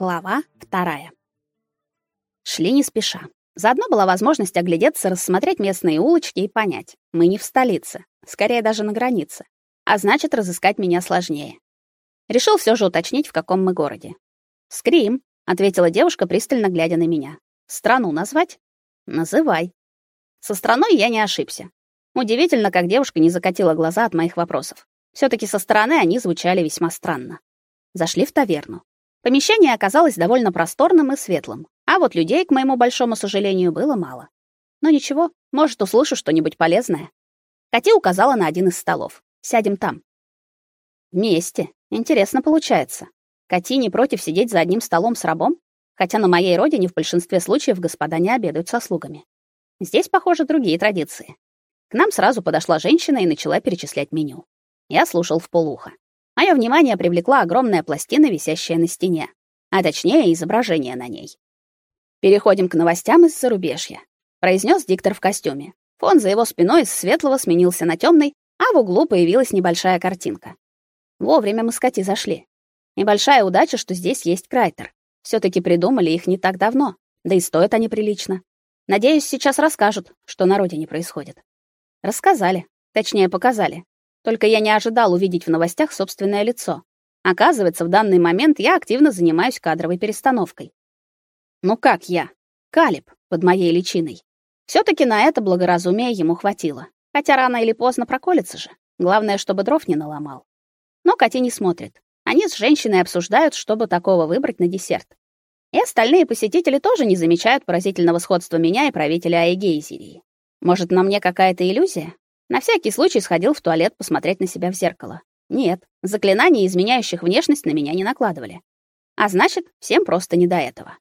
Глава вторая. Шли не спеша. Заодно была возможность оглядеться, рассмотреть местные улочки и понять, мы не в столице, скорее даже на границе. А значит, разыскать меня сложнее. Решил все же уточнить, в каком мы городе. Скрим, ответила девушка, пристально глядя на меня. Страну назвать? Называй. Со страной я не ошибся. Удивительно, как девушка не закатила глаза от моих вопросов. все таки со стороны они звучали весьма странно. Зашли в таверну. Помещение оказалось довольно просторным и светлым, а вот людей, к моему большому сожалению, было мало. Но ничего, может, услышу что-нибудь полезное. Кати указала на один из столов. Сядем там. Вместе. Интересно получается. Кати не против сидеть за одним столом с рабом, хотя на моей родине в большинстве случаев господа не обедают со слугами. Здесь, похоже, другие традиции. К нам сразу подошла женщина и начала перечислять меню. Я слушал в полухо. Мое внимание привлекла огромная пластина, висящая на стене, а точнее изображение на ней. Переходим к новостям из зарубежья, произнес диктор в костюме. Фон за его спиной из светлого сменился на темный, а в углу появилась небольшая картинка. Вовремя мы с Кати зашли. Небольшая удача, что здесь есть крайтер. все таки придумали их не так давно, да и стоят они прилично. Надеюсь, сейчас расскажут, что на родине происходит. Рассказали, точнее, показали. Только я не ожидал увидеть в новостях собственное лицо. Оказывается, в данный момент я активно занимаюсь кадровой перестановкой. Ну как я? Калиб под моей личиной. все таки на это благоразумие ему хватило. Хотя рано или поздно проколется же. Главное, чтобы дров не наломал. Но Кати не смотрит. Они с женщиной обсуждают, чтобы такого выбрать на десерт. И остальные посетители тоже не замечают поразительного сходства меня и правителя Аегейзерии. Может, на мне какая-то иллюзия? На всякий случай сходил в туалет посмотреть на себя в зеркало. Нет, заклинаний, изменяющих внешность, на меня не накладывали. А значит, всем просто не до этого.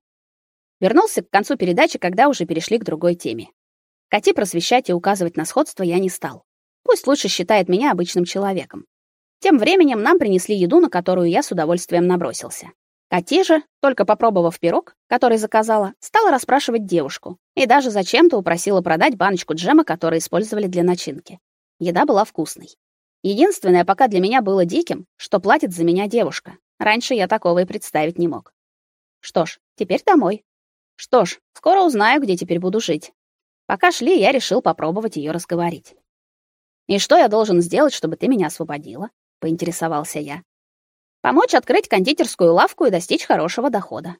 Вернулся к концу передачи, когда уже перешли к другой теме. Кати просвещать и указывать на сходство я не стал. Пусть лучше считает меня обычным человеком. Тем временем нам принесли еду, на которую я с удовольствием набросился. Кати же, только попробовав пирог, который заказала, стала расспрашивать девушку и даже зачем-то упросила продать баночку джема, который использовали для начинки. Еда была вкусной. Единственное, пока для меня было диким, что платит за меня девушка. Раньше я такого и представить не мог. Что ж, теперь домой. Что ж, скоро узнаю, где теперь буду жить. Пока шли, я решил попробовать ее разговорить. И что я должен сделать, чтобы ты меня освободила? поинтересовался я. Помочь открыть кондитерскую лавку и достичь хорошего дохода.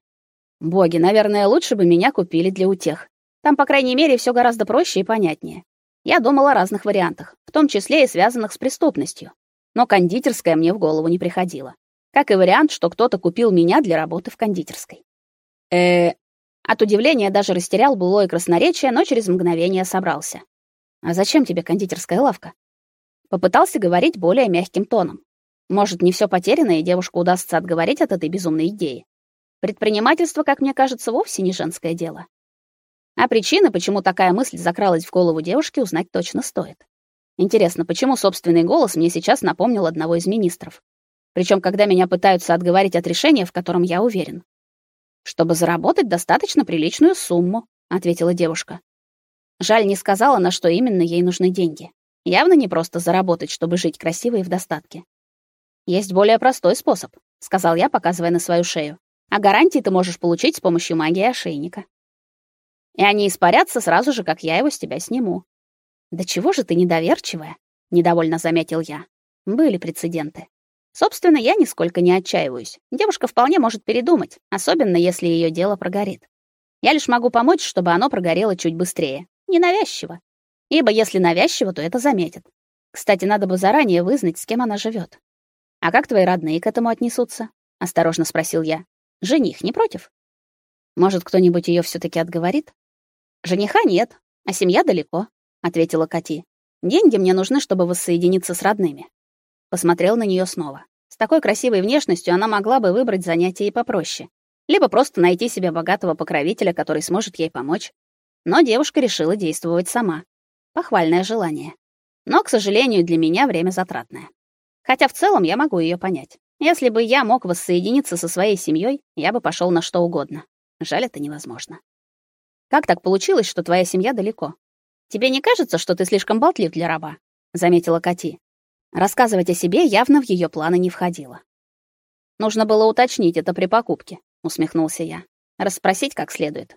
Боги, наверное, лучше бы меня купили для утех. Там, по крайней мере, все гораздо проще и понятнее. Я думал о разных вариантах, в том числе и связанных с преступностью. Но кондитерская мне в голову не приходила. Как и вариант, что кто-то купил меня для работы в кондитерской. Э, от удивления даже растерял былое красноречие, но через мгновение собрался. А зачем тебе кондитерская лавка? Попытался говорить более мягким тоном. Может, не все потеряно, и девушку удастся отговорить от этой безумной идеи. Предпринимательство, как мне кажется, вовсе не женское дело. А причины, почему такая мысль закралась в голову девушки, узнать точно стоит. Интересно, почему собственный голос мне сейчас напомнил одного из министров? Причем, когда меня пытаются отговорить от решения, в котором я уверен. Чтобы заработать достаточно приличную сумму, ответила девушка. Жаль, не сказала, на что именно ей нужны деньги. Явно не просто заработать, чтобы жить красиво и в достатке. Есть более простой способ, сказал я, показывая на свою шею. А гарантии ты можешь получить с помощью магии ошейника. И они испарятся сразу же, как я его с тебя сниму. Да чего же ты недоверчивая, недовольно заметил я. Были прецеденты. Собственно, я нисколько не отчаиваюсь. Девушка вполне может передумать, особенно если ее дело прогорит. Я лишь могу помочь, чтобы оно прогорело чуть быстрее, ненавязчиво. Ибо если навязчиво, то это заметят. Кстати, надо бы заранее вызнать, с кем она живет. А как твои родные к этому отнесутся? осторожно спросил я. Жених не против? Может, кто-нибудь ее все таки отговорит? Жениха нет, а семья далеко, ответила Кати. Деньги мне нужны, чтобы воссоединиться с родными. Посмотрел на нее снова. С такой красивой внешностью она могла бы выбрать занятие и попроще, либо просто найти себе богатого покровителя, который сможет ей помочь. Но девушка решила действовать сама. Похвальное желание. Но, к сожалению, для меня время затратное. Хотя в целом я могу ее понять. Если бы я мог воссоединиться со своей семьей, я бы пошел на что угодно. Жаль, это невозможно. Как так получилось, что твоя семья далеко? Тебе не кажется, что ты слишком болтлив для раба? заметила Кати. Рассказывать о себе явно в ее планы не входило. Нужно было уточнить это при покупке, усмехнулся я. Расспросить как следует.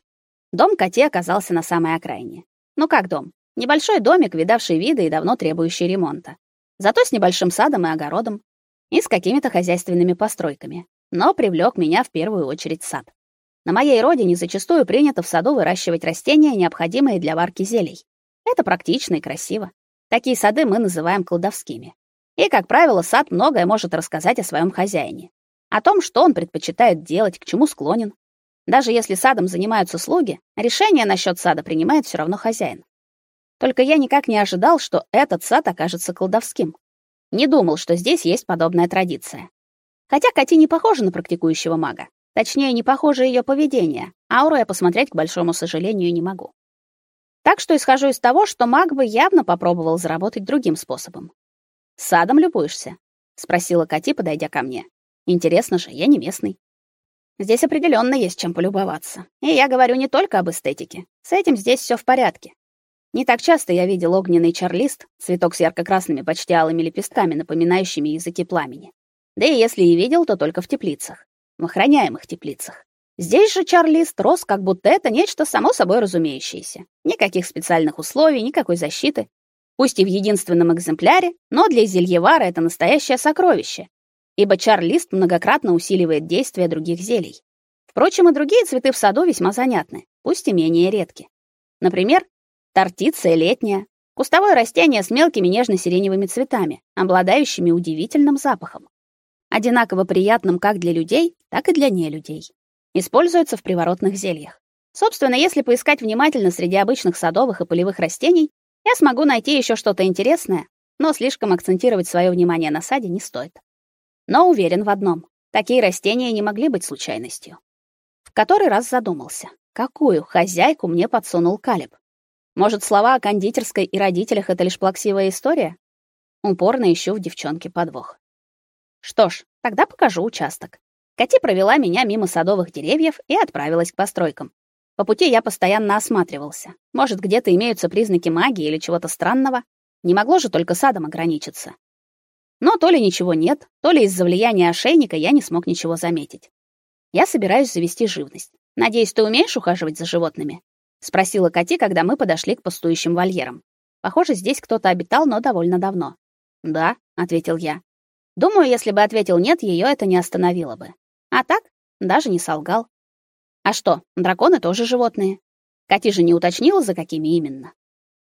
Дом Кати оказался на самой окраине. Ну как дом? Небольшой домик, видавший виды и давно требующий ремонта. Зато с небольшим садом и огородом, и с какими-то хозяйственными постройками. Но привлек меня в первую очередь сад. На моей родине зачастую принято в саду выращивать растения, необходимые для варки зелий. Это практично и красиво. Такие сады мы называем кладовскими. И, как правило, сад многое может рассказать о своем хозяине, о том, что он предпочитает делать, к чему склонен. Даже если садом занимаются слуги, решение насчет сада принимает все равно хозяин. Только я никак не ожидал, что этот сад окажется колдовским. Не думал, что здесь есть подобная традиция. Хотя Кати не похожа на практикующего мага. Точнее, не похоже ее поведение. Ауру я посмотреть, к большому сожалению, не могу. Так что исхожу из того, что маг бы явно попробовал заработать другим способом. «Садом любуешься?» — спросила Кати, подойдя ко мне. «Интересно же, я не местный». Здесь определенно есть чем полюбоваться. И я говорю не только об эстетике. С этим здесь все в порядке. Не так часто я видел огненный чарлист, цветок с ярко-красными, почти алыми лепестками, напоминающими языки пламени. Да и если и видел, то только в теплицах, в охраняемых теплицах. Здесь же чарлист рос, как будто это нечто само собой разумеющееся. Никаких специальных условий, никакой защиты. Пусть и в единственном экземпляре, но для зельевара это настоящее сокровище, ибо чарлист многократно усиливает действие других зелий. Впрочем, и другие цветы в саду весьма занятны, пусть и менее редки. Например, Тортиция летняя. Кустовое растение с мелкими нежно-сиреневыми цветами, обладающими удивительным запахом. Одинаково приятным как для людей, так и для нелюдей. Используется в приворотных зельях. Собственно, если поискать внимательно среди обычных садовых и полевых растений, я смогу найти еще что-то интересное, но слишком акцентировать свое внимание на саде не стоит. Но уверен в одном: такие растения не могли быть случайностью. В который раз задумался, какую хозяйку мне подсунул Калиб. Может, слова о кондитерской и родителях это лишь плаксивая история? Упорно ищу в девчонке подвох. Что ж, тогда покажу участок. Кати провела меня мимо садовых деревьев и отправилась к постройкам. По пути я постоянно осматривался. Может, где-то имеются признаки магии или чего-то странного. Не могло же только садом ограничиться. Но то ли ничего нет, то ли из-за влияния ошейника я не смог ничего заметить. Я собираюсь завести живность. Надеюсь, ты умеешь ухаживать за животными? Спросила Кати, когда мы подошли к пустующим вольерам. Похоже, здесь кто-то обитал, но довольно давно. "Да", ответил я. Думаю, если бы ответил нет, ее это не остановило бы. А так, даже не солгал. А что, драконы тоже животные? Кати же не уточнила, за какими именно.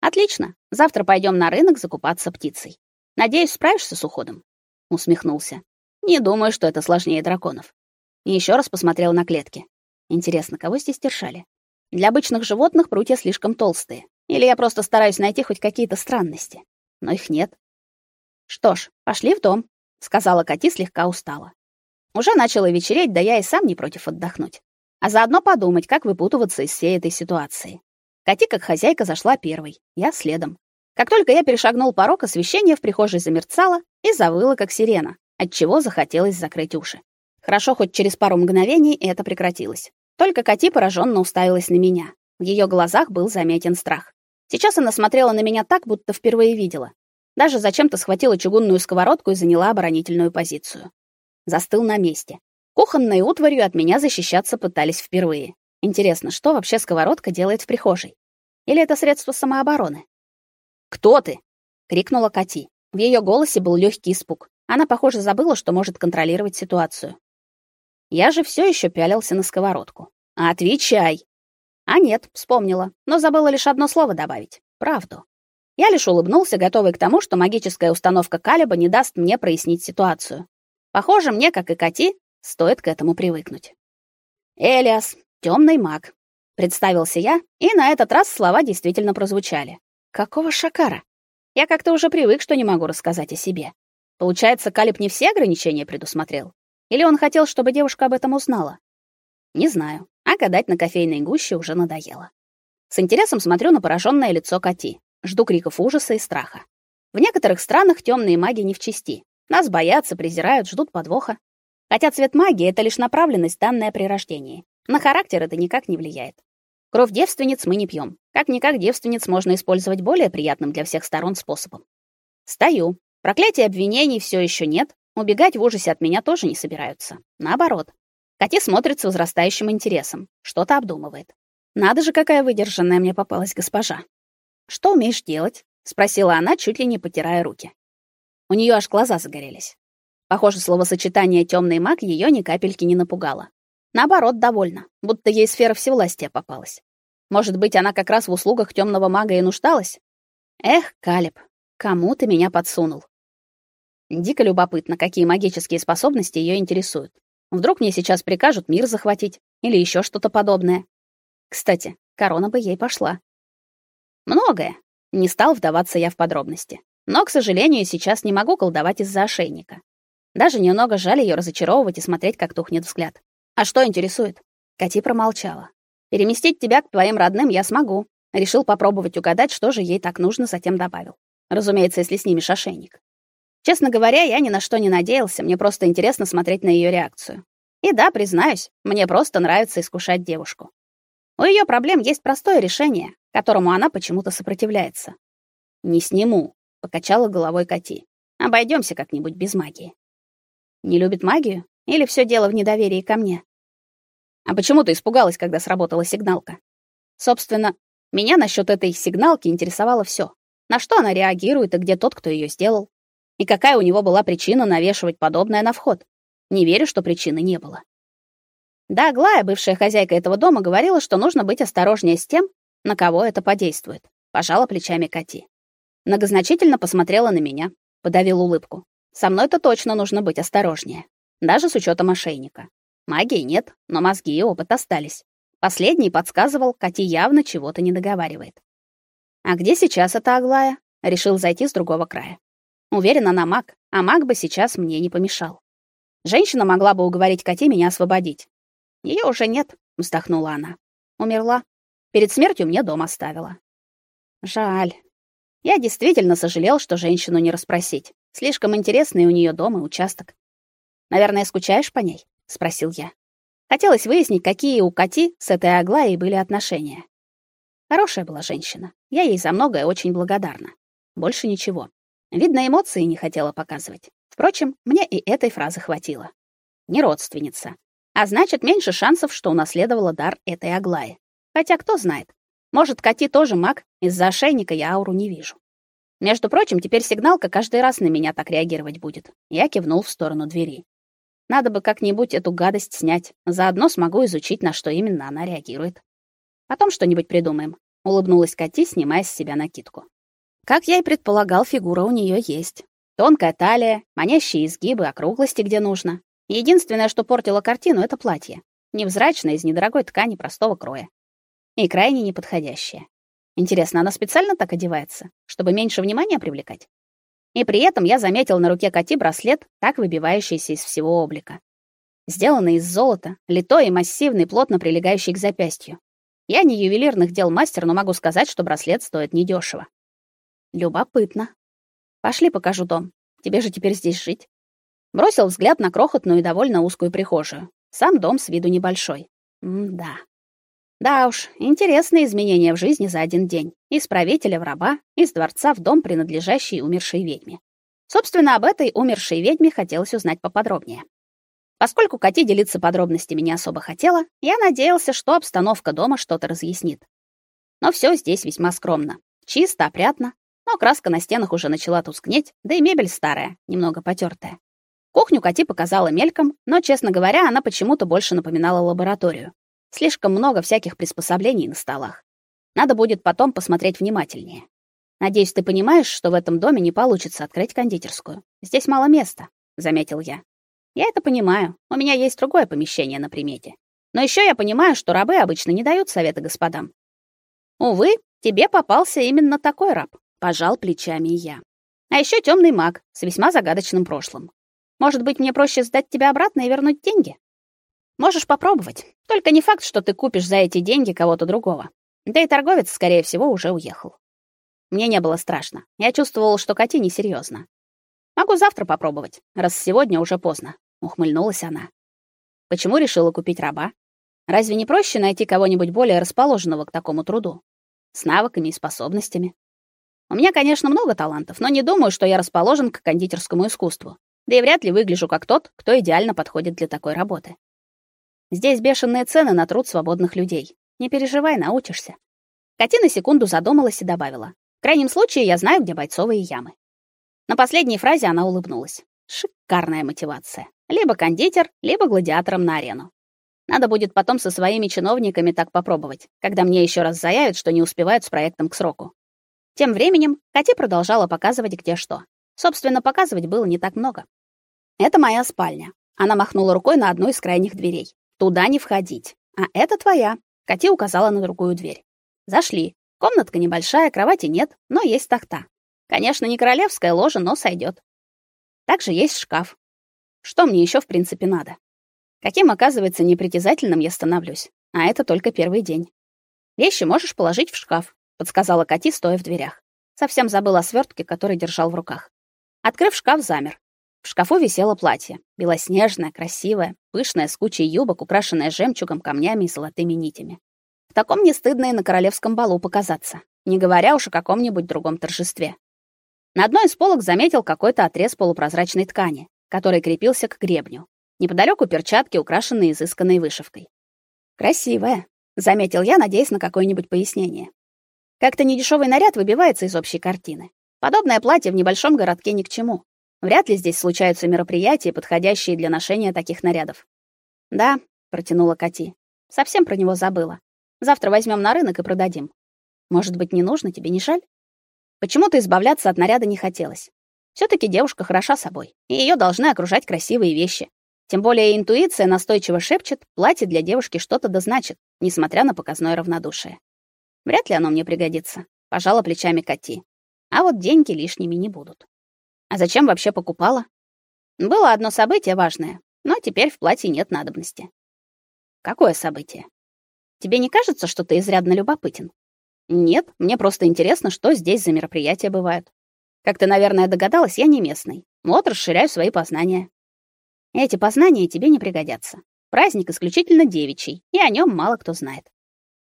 Отлично. Завтра пойдем на рынок закупаться птицей. Надеюсь, справишься с уходом. Усмехнулся. Не думаю, что это сложнее драконов. И еще раз посмотрел на клетки. Интересно, кого здесь держали? Для обычных животных прутья слишком толстые. Или я просто стараюсь найти хоть какие-то странности. Но их нет. Что ж, пошли в дом, сказала Кати слегка устала. Уже начало вечереть, да я и сам не против отдохнуть. А заодно подумать, как выпутываться из всей этой ситуации. Кати, как хозяйка, зашла первой, я следом. Как только я перешагнул порог, освещение в прихожей замерцало и завыло, как сирена, от чего захотелось закрыть уши. Хорошо, хоть через пару мгновений это прекратилось. Только Кати пораженно уставилась на меня. В ее глазах был заметен страх. Сейчас она смотрела на меня так, будто впервые видела. Даже зачем-то схватила чугунную сковородку и заняла оборонительную позицию. Застыл на месте. Кухонной утварью от меня защищаться пытались впервые. Интересно, что вообще сковородка делает в прихожей? Или это средство самообороны? «Кто ты?» — крикнула Кати. В ее голосе был легкий испуг. Она, похоже, забыла, что может контролировать ситуацию. Я же все еще пялился на сковородку. Отвечай. А нет, вспомнила, но забыла лишь одно слово добавить. Правду. Я лишь улыбнулся, готовый к тому, что магическая установка Калиба не даст мне прояснить ситуацию. Похоже, мне, как и Кати, стоит к этому привыкнуть. Элиас, темный маг, представился я, и на этот раз слова действительно прозвучали. Какого шакара? Я как-то уже привык, что не могу рассказать о себе. Получается, Калиб не все ограничения предусмотрел. Или он хотел, чтобы девушка об этом узнала? Не знаю. А гадать на кофейной гуще уже надоело. С интересом смотрю на пораженное лицо Кати. Жду криков ужаса и страха. В некоторых странах темные маги не в чести. Нас боятся, презирают, ждут подвоха. Хотя цвет магии это лишь направленность, данная при рождении. На характер это никак не влияет. Кровь девственниц мы не пьем. Как никак девственниц можно использовать более приятным для всех сторон способом. Стою. Проклятия обвинений все еще нет, Убегать в ужасе от меня тоже не собираются. Наоборот. Кати смотрит с возрастающим интересом, что-то обдумывает. Надо же, какая выдержанная мне попалась госпожа. Что умеешь делать? спросила она, чуть ли не потирая руки. У нее аж глаза загорелись. Похоже, словосочетание темный маг ее ни капельки не напугало. Наоборот, довольна, будто ей сфера всевластия попалась. Может быть, она как раз в услугах темного мага и нуждалась? Эх, Калиб, кому ты меня подсунул? Дико любопытно, какие магические способности ее интересуют. Вдруг мне сейчас прикажут мир захватить или еще что-то подобное. Кстати, корона бы ей пошла. Многое. Не стал вдаваться я в подробности. Но, к сожалению, сейчас не могу колдовать из-за ошейника. Даже немного жаль ее разочаровывать и смотреть, как тухнет взгляд. А что интересует? Кати промолчала. Переместить тебя к твоим родным я смогу. Решил попробовать угадать, что же ей так нужно, затем добавил. Разумеется, если снимешь ошейник. Честно говоря, я ни на что не надеялся, мне просто интересно смотреть на ее реакцию. И да, признаюсь, мне просто нравится искушать девушку. У ее проблем есть простое решение, которому она почему-то сопротивляется. «Не сниму», — покачала головой Кати. Обойдемся как-нибудь без магии». «Не любит магию? Или все дело в недоверии ко мне?» «А почему ты испугалась, когда сработала сигналка?» Собственно, меня насчет этой сигналки интересовало все: На что она реагирует и где тот, кто ее сделал? И какая у него была причина навешивать подобное на вход? Не верю, что причины не было. Да, Глая, бывшая хозяйка этого дома, говорила, что нужно быть осторожнее с тем, на кого это подействует. Пожала плечами Кати. Многозначительно посмотрела на меня, подавил улыбку. Со мной-то точно нужно быть осторожнее, даже с учетом ошейника. Магии нет, но мозги и опыт остались. Последний подсказывал, Кати явно чего-то не договаривает. А где сейчас эта Аглая? Решил зайти с другого края. Уверен, она маг, а маг бы сейчас мне не помешал. Женщина могла бы уговорить Кати меня освободить. Ее уже нет, вздохнула она. Умерла. Перед смертью мне дом оставила. Жаль. Я действительно сожалел, что женщину не расспросить. Слишком интересный у нее дом и участок. Наверное, скучаешь по ней, спросил я. Хотелось выяснить, какие у Кати с этой Аглаей были отношения. Хорошая была женщина. Я ей за многое очень благодарна. Больше ничего. Видно, эмоции не хотела показывать. Впрочем, мне и этой фразы хватило. Не родственница. А значит, меньше шансов, что унаследовала дар этой Аглаи. Хотя кто знает. Может, Кати тоже маг, из-за ошейника я ауру не вижу. Между прочим, теперь сигналка каждый раз на меня так реагировать будет. Я кивнул в сторону двери. Надо бы как-нибудь эту гадость снять. Заодно смогу изучить, на что именно она реагирует. Потом что-нибудь придумаем. Улыбнулась Кати, снимая с себя накидку. Как я и предполагал, фигура у нее есть. Тонкая талия, манящие изгибы, округлости где нужно. Единственное, что портило картину это платье. Невзрачное из недорогой ткани простого кроя. И крайне неподходящее. Интересно, она специально так одевается, чтобы меньше внимания привлекать? И при этом я заметил на руке Кати браслет, так выбивающийся из всего облика. Сделанный из золота, литой и массивный, плотно прилегающий к запястью. Я не ювелирных дел мастер, но могу сказать, что браслет стоит недешево. Любопытно. Пошли покажу дом. Тебе же теперь здесь жить. Бросил взгляд на крохотную и довольно узкую прихожую. Сам дом с виду небольшой. М-да. Да уж, интересные изменения в жизни за один день. Из правителя в раба, из дворца в дом, принадлежащий умершей ведьме. Собственно, об этой умершей ведьме хотелось узнать поподробнее. Поскольку Кати делиться подробностями не особо хотела, я надеялся, что обстановка дома что-то разъяснит. Но все здесь весьма скромно. Чисто, опрятно, но краска на стенах уже начала тускнеть, да и мебель старая, немного потертая. Кухню Кати показала мельком, но, честно говоря, она почему-то больше напоминала лабораторию. Слишком много всяких приспособлений на столах. Надо будет потом посмотреть внимательнее. Надеюсь, ты понимаешь, что в этом доме не получится открыть кондитерскую. Здесь мало места, заметил я. Я это понимаю. У меня есть другое помещение на примете. Но еще я понимаю, что рабы обычно не дают советы господам. Увы, тебе попался именно такой раб, пожал плечами я. А еще темный маг с весьма загадочным прошлым. Может быть, мне проще сдать тебя обратно и вернуть деньги? Можешь попробовать. Только не факт, что ты купишь за эти деньги кого-то другого. Да и торговец, скорее всего, уже уехал. Мне не было страшно. Я чувствовал, что Кати несерьезно. Могу завтра попробовать, раз сегодня уже поздно, ухмыльнулась она. Почему решила купить раба? Разве не проще найти кого-нибудь более расположенного к такому труду? С навыками и способностями. У меня, конечно, много талантов, но не думаю, что я расположен к кондитерскому искусству. Да и вряд ли выгляжу как тот, кто идеально подходит для такой работы. Здесь бешеные цены на труд свободных людей. Не переживай, научишься. Кати на секунду задумалась и добавила: "В крайнем случае, я знаю, где бойцовые ямы". На последней фразе она улыбнулась. Шикарная мотивация. Либо кондитер, либо гладиатором на арену. Надо будет потом со своими чиновниками так попробовать, когда мне еще раз заявят, что не успевают с проектом к сроку. Тем временем Кати продолжала показывать где что. Собственно, показывать было не так много. Это моя спальня. Она махнула рукой на одну из крайних дверей. Туда не входить. А это твоя. Кати указала на другую дверь. Зашли. Комнатка небольшая, кровати нет, но есть тахта. Конечно, не королевская ложа, но сойдет. Также есть шкаф. Что мне еще в принципе надо? Каким, оказывается, непритязательным я становлюсь. А это только первый день. Вещи можешь положить в шкаф, подсказала Кати, стоя в дверях. Совсем забыла о свертке, который держал в руках. Открыв шкаф, замер. В шкафу висело платье, белоснежное, красивое, пышное, с кучей юбок, украшенное жемчугом, камнями и золотыми нитями. В таком не стыдно и на королевском балу показаться, не говоря уж о каком-нибудь другом торжестве. На одной из полок заметил какой-то отрез полупрозрачной ткани, который крепился к гребню. Неподалеку перчатки, украшенные изысканной вышивкой. Красивая, заметил я, надеясь на какое-нибудь пояснение. Как-то недешевый наряд выбивается из общей картины. Подобное платье в небольшом городке ни к чему. Вряд ли здесь случаются мероприятия, подходящие для ношения таких нарядов. Да, протянула Кати. Совсем про него забыла. Завтра возьмем на рынок и продадим. Может быть, не нужно тебе, не жаль? Почему-то избавляться от наряда не хотелось. все таки девушка хороша собой, и ее должны окружать красивые вещи. Тем более интуиция настойчиво шепчет, платье для девушки что-то да значит, несмотря на показное равнодушие. Вряд ли оно мне пригодится, пожала плечами Кати. А вот деньги лишними не будут. А зачем вообще покупала? Было одно событие важное, но теперь в платье нет надобности. Какое событие? Тебе не кажется, что ты изрядно любопытен? Нет, мне просто интересно, что здесь за мероприятия бывают. Как ты, наверное, догадалась, я не местный. Вот расширяю свои познания. Эти познания тебе не пригодятся. Праздник исключительно девичий, и о нем мало кто знает.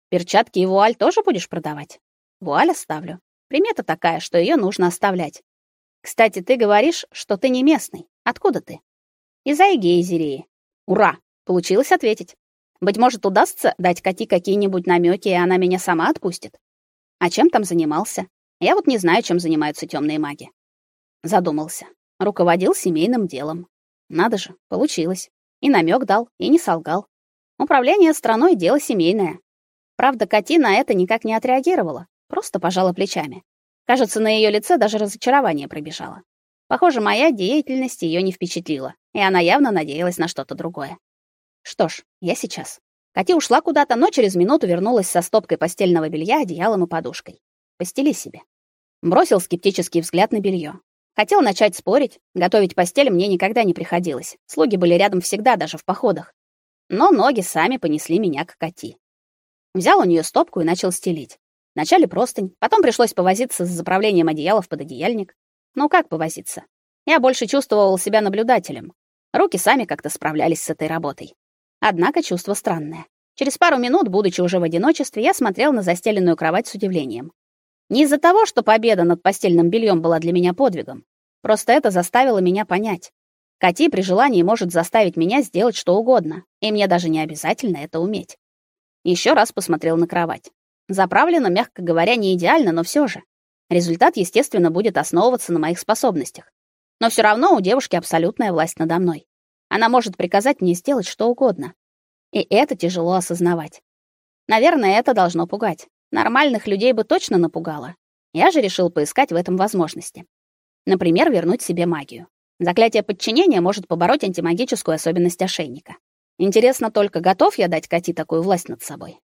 Перчатки и вуаль тоже будешь продавать? Вуаль оставлю. Примета такая, что ее нужно оставлять. Кстати, ты говоришь, что ты не местный. Откуда ты? Из Айгейзерии. Ура! Получилось ответить. Быть может, удастся дать Кати какие-нибудь намеки, и она меня сама отпустит. А чем там занимался? Я вот не знаю, чем занимаются темные маги. Задумался. Руководил семейным делом. Надо же, получилось. И намек дал, и не солгал. Управление страной дело семейное. Правда, Кати на это никак не отреагировала, просто пожала плечами. Кажется, на ее лице даже разочарование пробежало. Похоже, моя деятельность ее не впечатлила, и она явно надеялась на что-то другое. Что ж, я сейчас. Кати ушла куда-то, но через минуту вернулась со стопкой постельного белья, одеялом и подушкой. Постели себе. Бросил скептический взгляд на белье. Хотел начать спорить, готовить постель мне никогда не приходилось. Слуги были рядом всегда, даже в походах. Но ноги сами понесли меня к Кати. Взял у нее стопку и начал стелить. Вначале простынь, потом пришлось повозиться с заправлением одеялов под одеяльник. Ну как повозиться? Я больше чувствовал себя наблюдателем. Руки сами как-то справлялись с этой работой. Однако чувство странное. Через пару минут, будучи уже в одиночестве, я смотрел на застеленную кровать с удивлением. Не из-за того, что победа над постельным бельем была для меня подвигом. Просто это заставило меня понять. Кати при желании может заставить меня сделать что угодно, и мне даже не обязательно это уметь. Еще раз посмотрел на кровать. Заправлена, мягко говоря, не идеально, но все же. Результат, естественно, будет основываться на моих способностях. Но все равно у девушки абсолютная власть надо мной. Она может приказать мне сделать что угодно. И это тяжело осознавать. Наверное, это должно пугать. Нормальных людей бы точно напугало. Я же решил поискать в этом возможности. Например, вернуть себе магию. Заклятие подчинения может побороть антимагическую особенность ошейника. Интересно только, готов я дать Кати такую власть над собой.